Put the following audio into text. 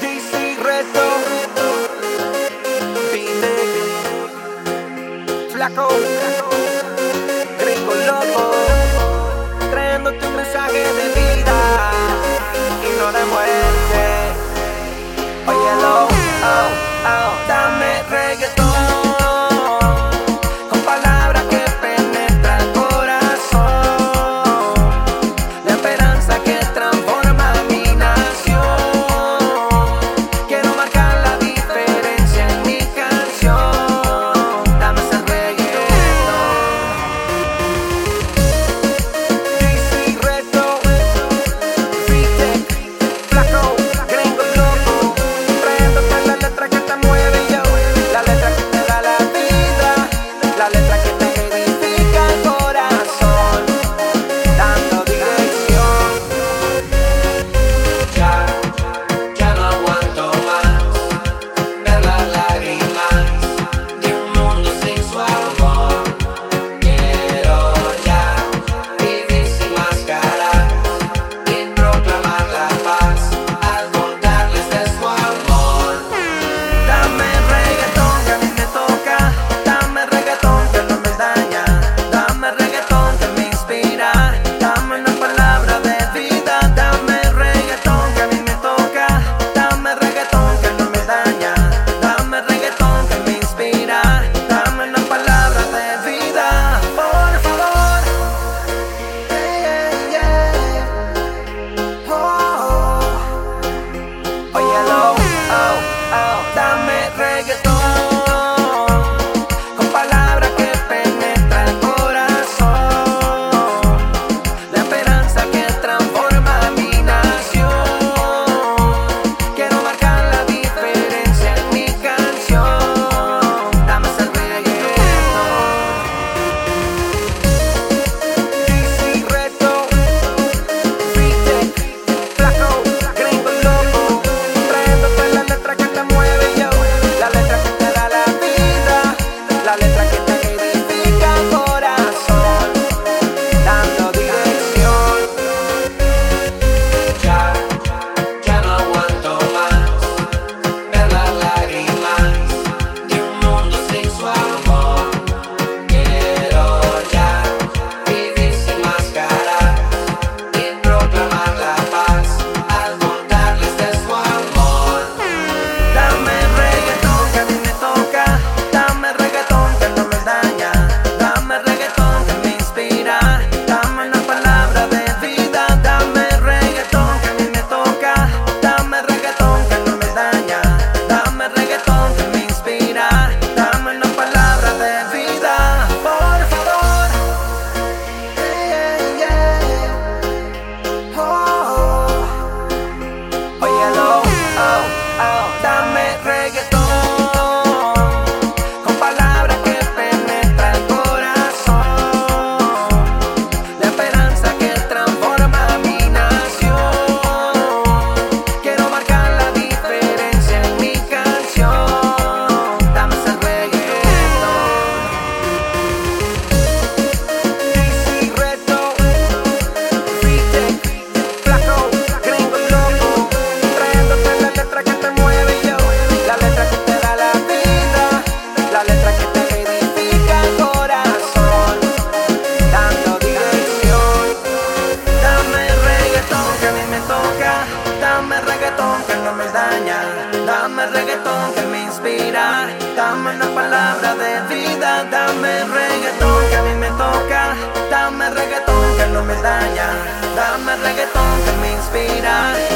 Dicirreto, pide flaco, gringo loco, traendo tu mensaje de vida y no de muerte. reggaetón que no me daña, dame reggaetón que me inspira, dame una palabra de vida, dame reggaetón que a mí me toca, dame reggaetón que no me daña, dame reggaetón que me inspira.